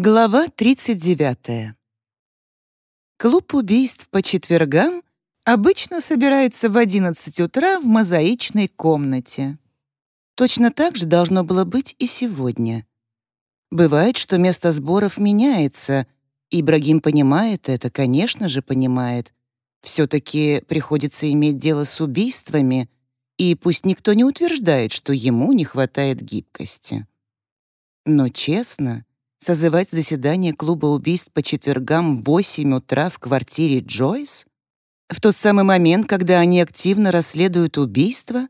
Глава 39. Клуб убийств по четвергам обычно собирается в 11 утра в мозаичной комнате. Точно так же должно было быть и сегодня. Бывает, что место сборов меняется, и Ибрагим понимает это, конечно же, понимает. Все-таки приходится иметь дело с убийствами, и пусть никто не утверждает, что ему не хватает гибкости. Но честно, Созывать заседание клуба убийств по четвергам в 8 утра в квартире Джойс? В тот самый момент, когда они активно расследуют убийство?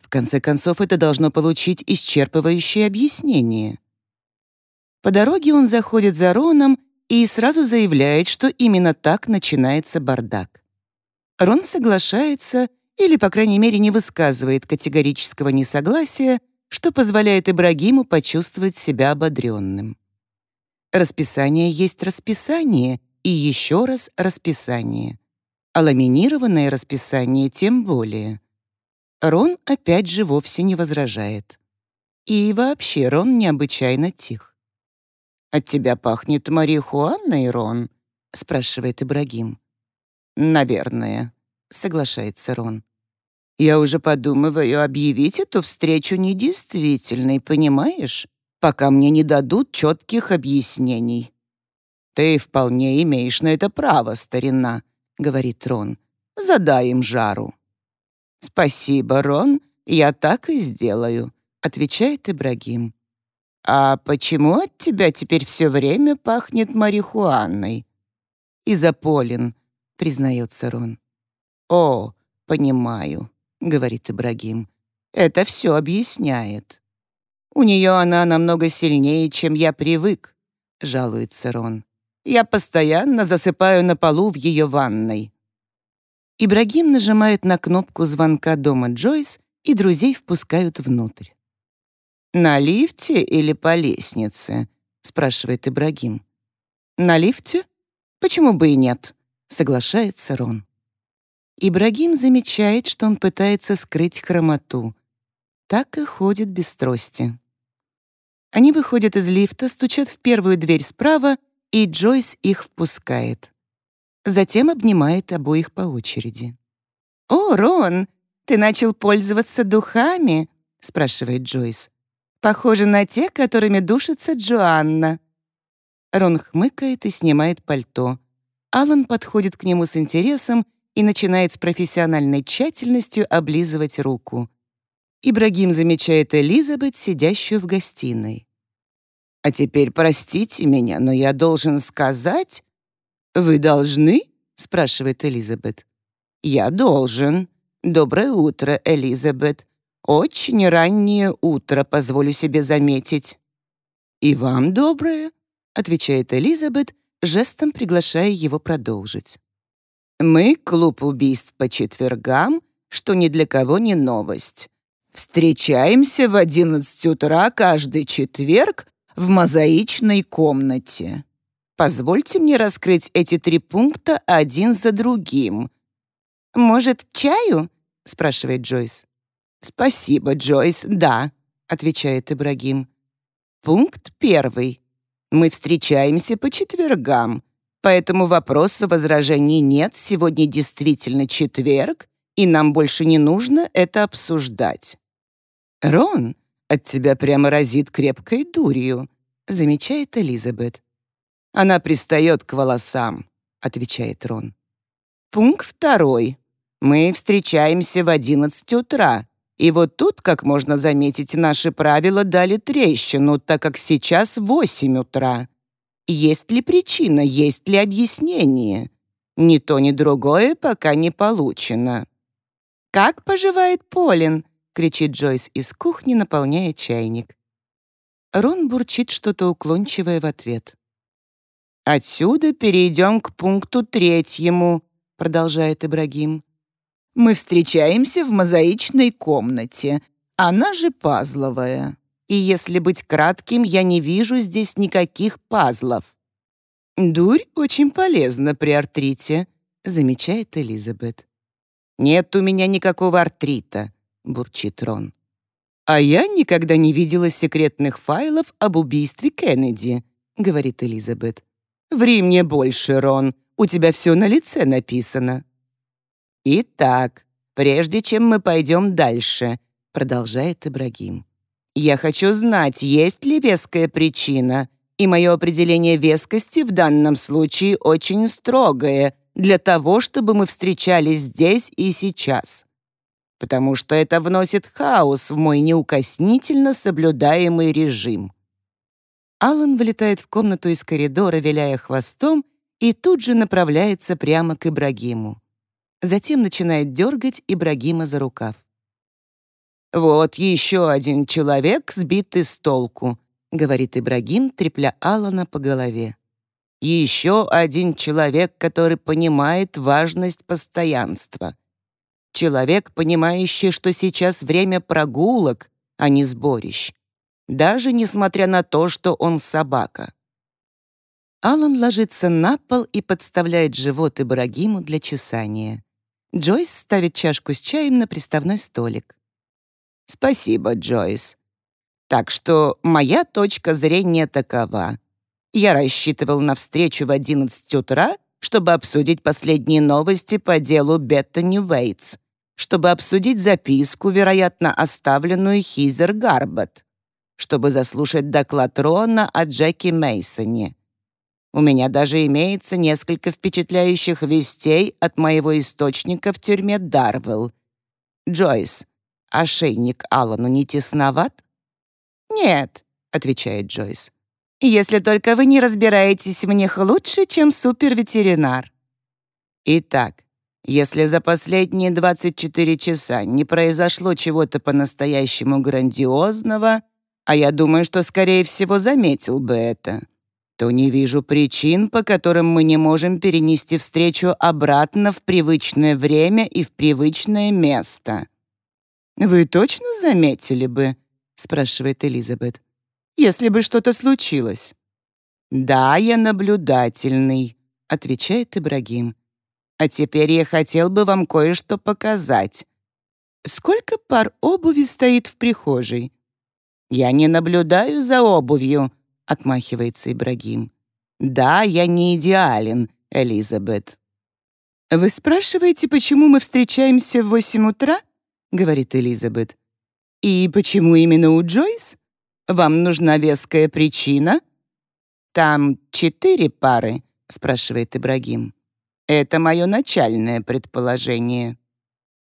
В конце концов, это должно получить исчерпывающее объяснение. По дороге он заходит за Роном и сразу заявляет, что именно так начинается бардак. Рон соглашается или, по крайней мере, не высказывает категорического несогласия, что позволяет Ибрагиму почувствовать себя ободренным. Расписание есть расписание и еще раз расписание. А ламинированное расписание тем более. Рон опять же вовсе не возражает. И вообще Рон необычайно тих. «От тебя пахнет марихуаной, Рон?» — спрашивает Ибрагим. «Наверное», — соглашается Рон. «Я уже подумываю объявить эту встречу недействительной, понимаешь? Пока мне не дадут четких объяснений». «Ты вполне имеешь на это право, старина», — говорит Рон. «Задай им жару». «Спасибо, Рон, я так и сделаю», — отвечает Ибрагим. «А почему от тебя теперь все время пахнет марихуаной?» «Изополин», — признается Рон. «О, понимаю», — говорит Ибрагим. «Это все объясняет». У нее она намного сильнее, чем я привык», — жалуется Рон. «Я постоянно засыпаю на полу в ее ванной». Ибрагим нажимает на кнопку звонка дома Джойс, и друзей впускают внутрь. «На лифте или по лестнице?» — спрашивает Ибрагим. «На лифте? Почему бы и нет?» — соглашается Рон. Ибрагим замечает, что он пытается скрыть хромоту. Так и ходит без трости. Они выходят из лифта, стучат в первую дверь справа, и Джойс их впускает. Затем обнимает обоих по очереди. «О, Рон, ты начал пользоваться духами?» — спрашивает Джойс. «Похоже на те, которыми душится Джоанна». Рон хмыкает и снимает пальто. Алан подходит к нему с интересом и начинает с профессиональной тщательностью облизывать руку. Ибрагим замечает Элизабет, сидящую в гостиной. А теперь простите меня, но я должен сказать...» «Вы должны?» — спрашивает Элизабет. «Я должен. Доброе утро, Элизабет. Очень раннее утро, позволю себе заметить». «И вам доброе», — отвечает Элизабет, жестом приглашая его продолжить. «Мы — клуб убийств по четвергам, что ни для кого не новость. Встречаемся в одиннадцать утра каждый четверг в мозаичной комнате. Позвольте мне раскрыть эти три пункта один за другим. «Может, чаю?» — спрашивает Джойс. «Спасибо, Джойс, да», — отвечает Ибрагим. Пункт первый. Мы встречаемся по четвергам, поэтому вопроса возражений нет, сегодня действительно четверг, и нам больше не нужно это обсуждать. Рон, от тебя прямо разит крепкой дурью», — замечает Элизабет. «Она пристает к волосам», — отвечает Рон. Пункт второй. Мы встречаемся в одиннадцать утра. И вот тут, как можно заметить, наши правила дали трещину, так как сейчас восемь утра. Есть ли причина, есть ли объяснение? Ни то, ни другое пока не получено. «Как поживает Полин?» Кричит Джойс из кухни, наполняя чайник. Рон бурчит что-то уклончивое в ответ. «Отсюда перейдем к пункту третьему», — продолжает Ибрагим. «Мы встречаемся в мозаичной комнате. Она же пазловая. И если быть кратким, я не вижу здесь никаких пазлов». «Дурь очень полезна при артрите», — замечает Элизабет. «Нет у меня никакого артрита», бурчит Рон. «А я никогда не видела секретных файлов об убийстве Кеннеди», — говорит Элизабет. «Ври мне больше, Рон, у тебя все на лице написано». «Итак, прежде чем мы пойдем дальше», — продолжает Ибрагим, «я хочу знать, есть ли веская причина, и мое определение вескости в данном случае очень строгое для того, чтобы мы встречались здесь и сейчас. Потому что это вносит хаос в мой неукоснительно соблюдаемый режим. Алан вылетает в комнату из коридора, виляя хвостом, и тут же направляется прямо к Ибрагиму. Затем начинает дергать Ибрагима за рукав. «Вот еще один человек, сбитый с толку», — говорит Ибрагим, трепля Алана по голове. «Еще один человек, который понимает важность постоянства. Человек, понимающий, что сейчас время прогулок, а не сборищ даже несмотря на то, что он собака. Алан ложится на пол и подставляет живот Ибрагиму для чесания. Джойс ставит чашку с чаем на приставной столик. «Спасибо, Джойс. Так что моя точка зрения такова. Я рассчитывал на встречу в 11 утра, чтобы обсудить последние новости по делу Беттани Уэйтс, чтобы обсудить записку, вероятно, оставленную Хизер Гарбот чтобы заслушать доклад Рона о Джеки Мейсоне. У меня даже имеется несколько впечатляющих вестей от моего источника в тюрьме Дарвелл. Джойс, ошейник Аллану не тесноват? «Нет», — отвечает Джойс. «Если только вы не разбираетесь в них лучше, чем суперветеринар». Итак, если за последние 24 часа не произошло чего-то по-настоящему грандиозного, а я думаю, что, скорее всего, заметил бы это, то не вижу причин, по которым мы не можем перенести встречу обратно в привычное время и в привычное место». «Вы точно заметили бы?» — спрашивает Элизабет. «Если бы что-то случилось». «Да, я наблюдательный», — отвечает Ибрагим. «А теперь я хотел бы вам кое-что показать. Сколько пар обуви стоит в прихожей?» «Я не наблюдаю за обувью», — отмахивается Ибрагим. «Да, я не идеален, Элизабет». «Вы спрашиваете, почему мы встречаемся в восемь утра?» — говорит Элизабет. «И почему именно у Джойс? Вам нужна веская причина?» «Там четыре пары?» — спрашивает Ибрагим. «Это мое начальное предположение».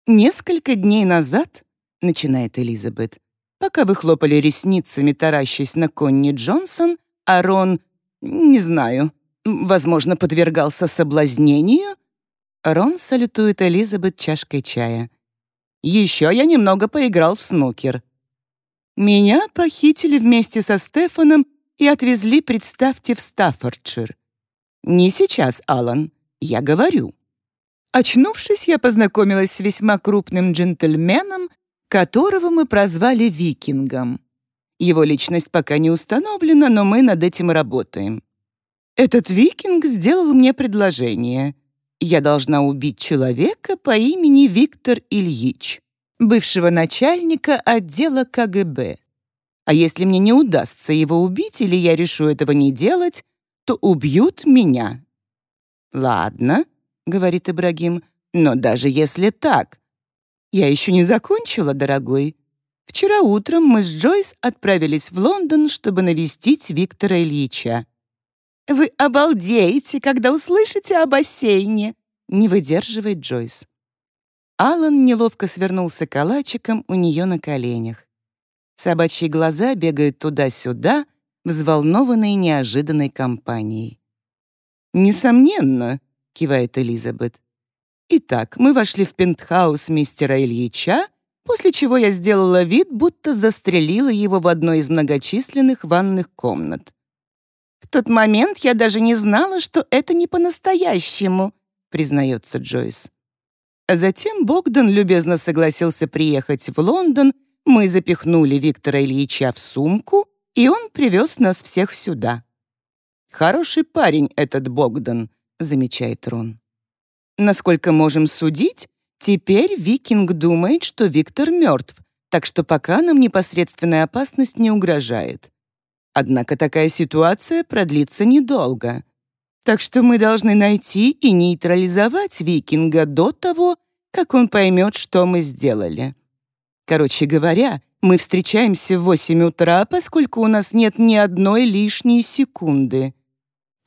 «Несколько дней назад», — начинает Элизабет, Пока вы хлопали ресницами, таращась на Конни Джонсон, а Рон, не знаю, возможно, подвергался соблазнению? Рон салютует Элизабет чашкой чая. Еще я немного поиграл в снукер. Меня похитили вместе со Стефаном и отвезли, представьте, в Стаффордшир. Не сейчас, Алан, я говорю. Очнувшись, я познакомилась с весьма крупным джентльменом, которого мы прозвали Викингом. Его личность пока не установлена, но мы над этим работаем. Этот викинг сделал мне предложение. Я должна убить человека по имени Виктор Ильич, бывшего начальника отдела КГБ. А если мне не удастся его убить или я решу этого не делать, то убьют меня. «Ладно», — говорит Ибрагим, — «но даже если так, «Я еще не закончила, дорогой. Вчера утром мы с Джойс отправились в Лондон, чтобы навестить Виктора Ильича. Вы обалдеете, когда услышите о бассейне!» Не выдерживает Джойс. Алан неловко свернулся калачиком у нее на коленях. Собачьи глаза бегают туда-сюда, взволнованные неожиданной компанией. «Несомненно», — кивает Элизабет. Итак, мы вошли в пентхаус мистера Ильича, после чего я сделала вид, будто застрелила его в одной из многочисленных ванных комнат. «В тот момент я даже не знала, что это не по-настоящему», признается Джойс. А затем Богдан любезно согласился приехать в Лондон, мы запихнули Виктора Ильича в сумку, и он привез нас всех сюда. «Хороший парень этот Богдан», — замечает Рон. Насколько можем судить, теперь Викинг думает, что Виктор мертв, так что пока нам непосредственная опасность не угрожает. Однако такая ситуация продлится недолго. Так что мы должны найти и нейтрализовать викинга до того, как он поймет, что мы сделали. Короче говоря, мы встречаемся в 8 утра, поскольку у нас нет ни одной лишней секунды.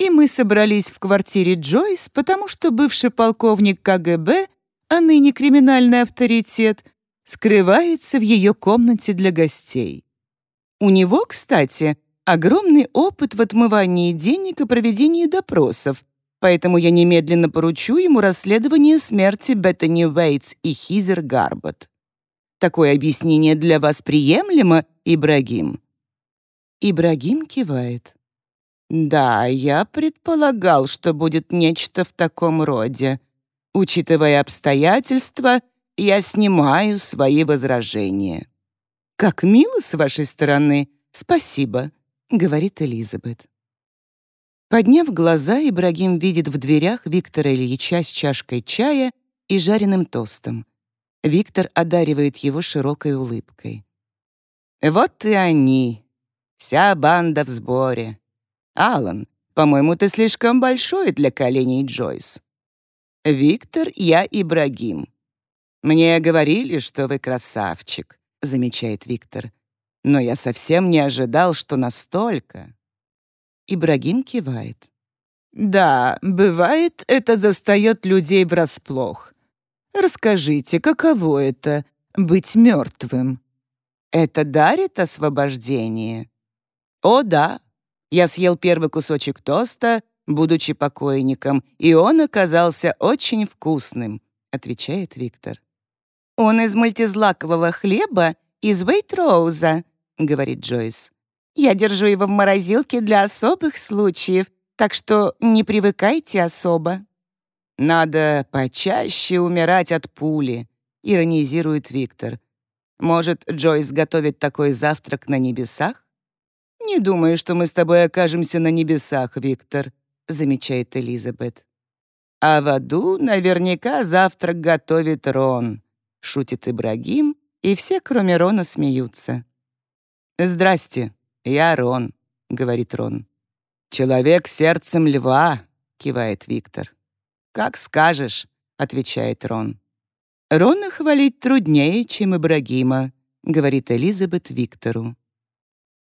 И мы собрались в квартире Джойс, потому что бывший полковник КГБ, а ныне криминальный авторитет, скрывается в ее комнате для гостей. У него, кстати, огромный опыт в отмывании денег и проведении допросов, поэтому я немедленно поручу ему расследование смерти Беттани Уэйтс и Хизер Гарбот. Такое объяснение для вас приемлемо, Ибрагим?» Ибрагим кивает. «Да, я предполагал, что будет нечто в таком роде. Учитывая обстоятельства, я снимаю свои возражения». «Как мило с вашей стороны. Спасибо», — говорит Элизабет. Подняв глаза, Ибрагим видит в дверях Виктора Ильича с чашкой чая и жареным тостом. Виктор одаривает его широкой улыбкой. «Вот и они. Вся банда в сборе. Алан, по-моему, ты слишком большой для коленей Джойс. Виктор, я Ибрагим. Мне говорили, что вы красавчик», — замечает Виктор. «Но я совсем не ожидал, что настолько». Ибрагим кивает. «Да, бывает, это застает людей врасплох. Расскажите, каково это — быть мертвым? Это дарит освобождение? О, да. Я съел первый кусочек тоста, будучи покойником, и он оказался очень вкусным, отвечает Виктор. Он из мультизлакового хлеба из Вейтроуза, говорит Джойс. Я держу его в морозилке для особых случаев, так что не привыкайте особо. «Надо почаще умирать от пули», — иронизирует Виктор. «Может, Джойс готовит такой завтрак на небесах?» «Не думаю, что мы с тобой окажемся на небесах, Виктор», — замечает Элизабет. «А в аду наверняка завтрак готовит Рон», — шутит Ибрагим, и все, кроме Рона, смеются. «Здрасте, я Рон», — говорит Рон. «Человек сердцем льва», — кивает Виктор. «Как скажешь», — отвечает Рон. «Рона хвалить труднее, чем Ибрагима», — говорит Элизабет Виктору.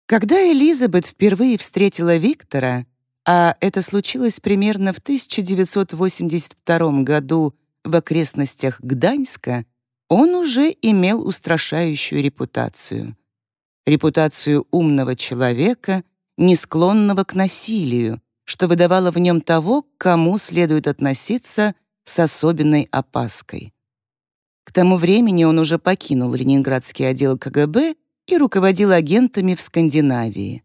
Когда Элизабет впервые встретила Виктора, а это случилось примерно в 1982 году в окрестностях Гданьска, он уже имел устрашающую репутацию. Репутацию умного человека, не склонного к насилию, что выдавало в нем того, к кому следует относиться с особенной опаской. К тому времени он уже покинул Ленинградский отдел КГБ и руководил агентами в Скандинавии.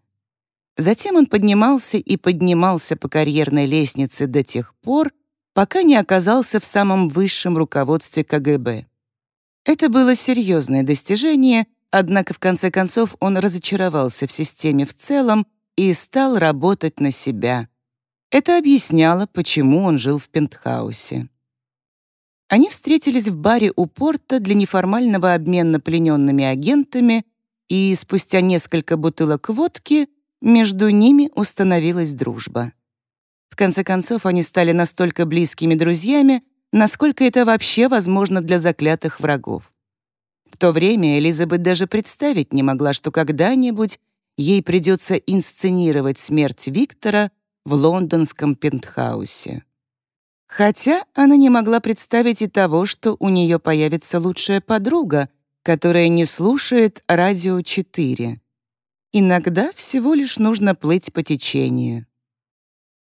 Затем он поднимался и поднимался по карьерной лестнице до тех пор, пока не оказался в самом высшем руководстве КГБ. Это было серьезное достижение, однако в конце концов он разочаровался в системе в целом и стал работать на себя, это объясняло, почему он жил в пентхаусе. Они встретились в баре у порта для неформального обмена плененными агентами, и спустя несколько бутылок водки между ними установилась дружба. В конце концов, они стали настолько близкими друзьями, насколько это вообще возможно для заклятых врагов. В то время Элизабет даже представить не могла, что когда-нибудь ей придется инсценировать смерть Виктора в лондонском пентхаусе. Хотя она не могла представить и того, что у нее появится лучшая подруга, которая не слушает радио 4. Иногда всего лишь нужно плыть по течению.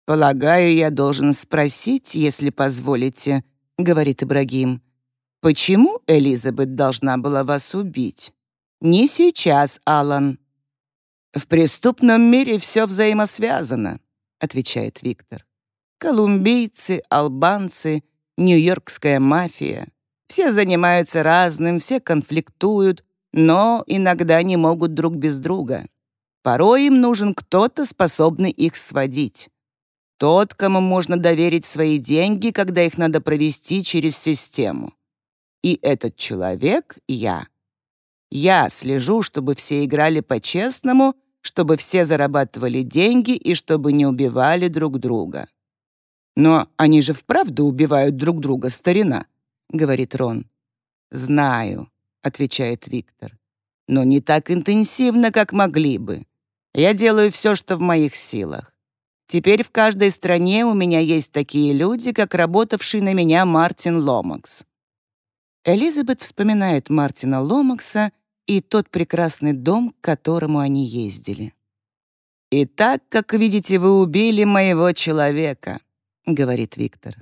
«Полагаю, я должен спросить, если позволите», — говорит Ибрагим. «Почему Элизабет должна была вас убить?» «Не сейчас, Алан». «В преступном мире все взаимосвязано отвечает Виктор. Колумбийцы, албанцы, нью-йоркская мафия. Все занимаются разным, все конфликтуют, но иногда не могут друг без друга. Порой им нужен кто-то, способный их сводить. Тот, кому можно доверить свои деньги, когда их надо провести через систему. И этот человек — я. Я слежу, чтобы все играли по-честному, чтобы все зарабатывали деньги и чтобы не убивали друг друга. «Но они же вправду убивают друг друга, старина», — говорит Рон. «Знаю», — отвечает Виктор. «Но не так интенсивно, как могли бы. Я делаю все, что в моих силах. Теперь в каждой стране у меня есть такие люди, как работавший на меня Мартин Ломакс». Элизабет вспоминает Мартина Ломакса и тот прекрасный дом, к которому они ездили. «Итак, как видите, вы убили моего человека», — говорит Виктор.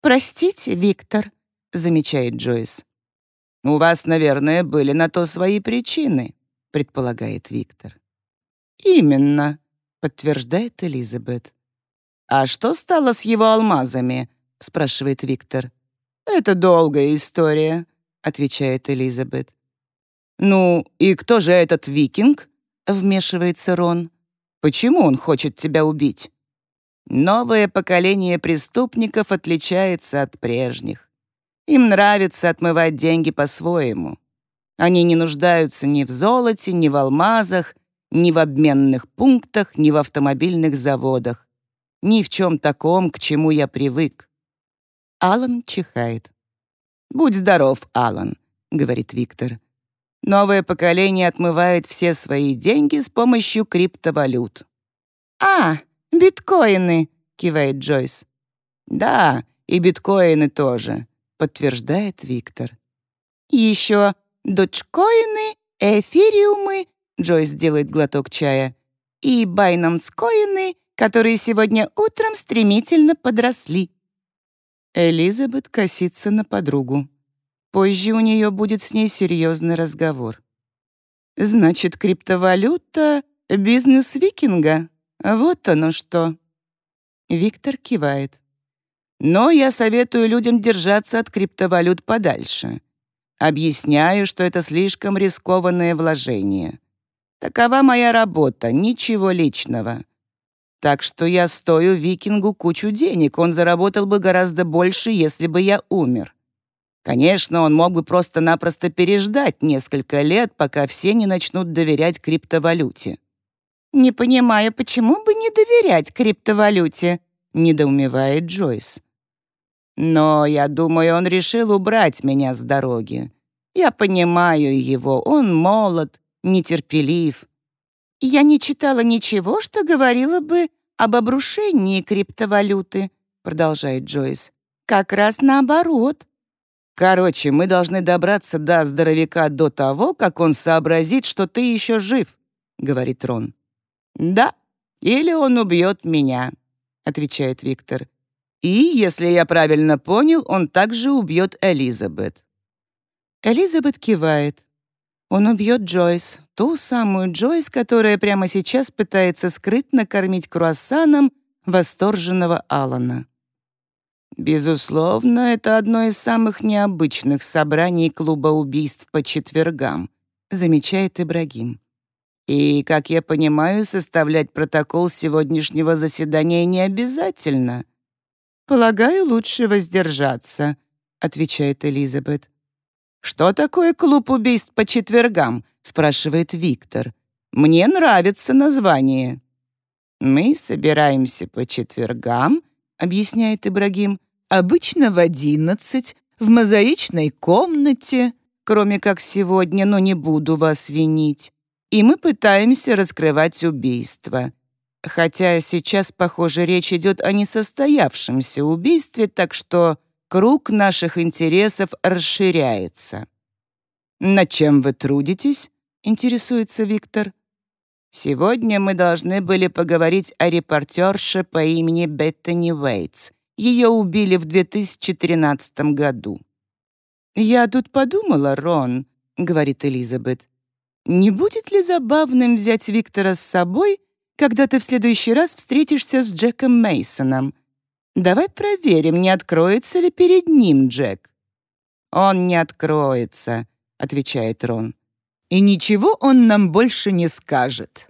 «Простите, Виктор», — замечает Джойс. «У вас, наверное, были на то свои причины», — предполагает Виктор. «Именно», — подтверждает Элизабет. «А что стало с его алмазами?» — спрашивает Виктор. «Это долгая история», — отвечает Элизабет. «Ну, и кто же этот викинг?» — вмешивается Рон. «Почему он хочет тебя убить?» Новое поколение преступников отличается от прежних. Им нравится отмывать деньги по-своему. Они не нуждаются ни в золоте, ни в алмазах, ни в обменных пунктах, ни в автомобильных заводах. Ни в чем таком, к чему я привык. Алан чихает. «Будь здоров, Алан», — говорит Виктор. Новое поколение отмывает все свои деньги с помощью криптовалют. «А, биткоины!» — кивает Джойс. «Да, и биткоины тоже», — подтверждает Виктор. «Еще дочкоины, эфириумы», — Джойс делает глоток чая, «и байнамскоины, которые сегодня утром стремительно подросли». Элизабет косится на подругу. Позже у нее будет с ней серьезный разговор. Значит, криптовалюта — бизнес викинга? Вот оно что. Виктор кивает. Но я советую людям держаться от криптовалют подальше. Объясняю, что это слишком рискованное вложение. Такова моя работа, ничего личного. Так что я стою викингу кучу денег, он заработал бы гораздо больше, если бы я умер. Конечно, он мог бы просто-напросто переждать несколько лет, пока все не начнут доверять криптовалюте. «Не понимаю, почему бы не доверять криптовалюте?» — недоумевает Джойс. «Но я думаю, он решил убрать меня с дороги. Я понимаю его, он молод, нетерпелив». «Я не читала ничего, что говорило бы об обрушении криптовалюты», — продолжает Джойс. «Как раз наоборот. Короче, мы должны добраться до здоровяка до того, как он сообразит, что ты еще жив», — говорит Рон. «Да, или он убьет меня», — отвечает Виктор. «И, если я правильно понял, он также убьет Элизабет». Элизабет кивает. Он убьет Джойс, ту самую Джойс, которая прямо сейчас пытается скрытно кормить круассаном восторженного Алана. Безусловно, это одно из самых необычных собраний клуба убийств по четвергам, замечает Ибрагим. И, как я понимаю, составлять протокол сегодняшнего заседания не обязательно. Полагаю, лучше воздержаться, отвечает Элизабет. Что такое клуб убийств по четвергам? спрашивает Виктор. Мне нравится название. Мы собираемся по четвергам объясняет Ибрагим, обычно в одиннадцать, в мозаичной комнате, кроме как сегодня, но не буду вас винить. И мы пытаемся раскрывать убийство. Хотя сейчас, похоже, речь идет о несостоявшемся убийстве, так что круг наших интересов расширяется. «Над чем вы трудитесь?» — интересуется Виктор. Сегодня мы должны были поговорить о репортерше по имени Беттани Уэйтс. Ее убили в 2013 году. «Я тут подумала, Рон», — говорит Элизабет, «не будет ли забавным взять Виктора с собой, когда ты в следующий раз встретишься с Джеком Мейсоном? Давай проверим, не откроется ли перед ним Джек». «Он не откроется», — отвечает Рон и ничего он нам больше не скажет».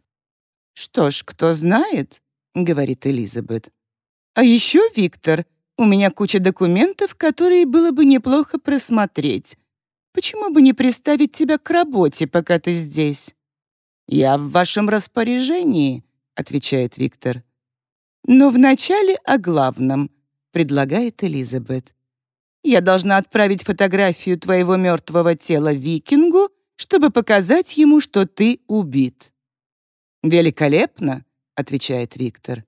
«Что ж, кто знает», — говорит Элизабет. «А еще, Виктор, у меня куча документов, которые было бы неплохо просмотреть. Почему бы не приставить тебя к работе, пока ты здесь?» «Я в вашем распоряжении», — отвечает Виктор. «Но вначале о главном», — предлагает Элизабет. «Я должна отправить фотографию твоего мертвого тела викингу, чтобы показать ему, что ты убит». «Великолепно», — отвечает Виктор.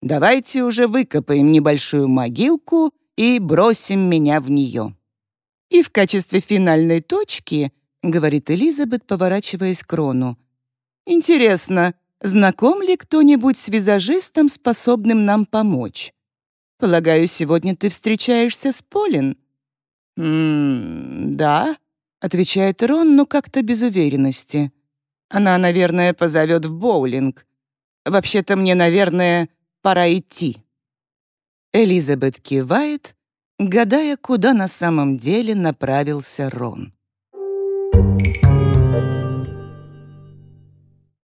«Давайте уже выкопаем небольшую могилку и бросим меня в нее». «И в качестве финальной точки», — говорит Элизабет, поворачиваясь к Рону, Интересно, знаком ли кто-нибудь с визажистом, способным нам помочь? Полагаю, сегодня ты встречаешься с Полин? «М да», — отвечает Рон, но как-то без уверенности. Она, наверное, позовет в боулинг. Вообще-то мне, наверное, пора идти. Элизабет кивает, гадая, куда на самом деле направился Рон.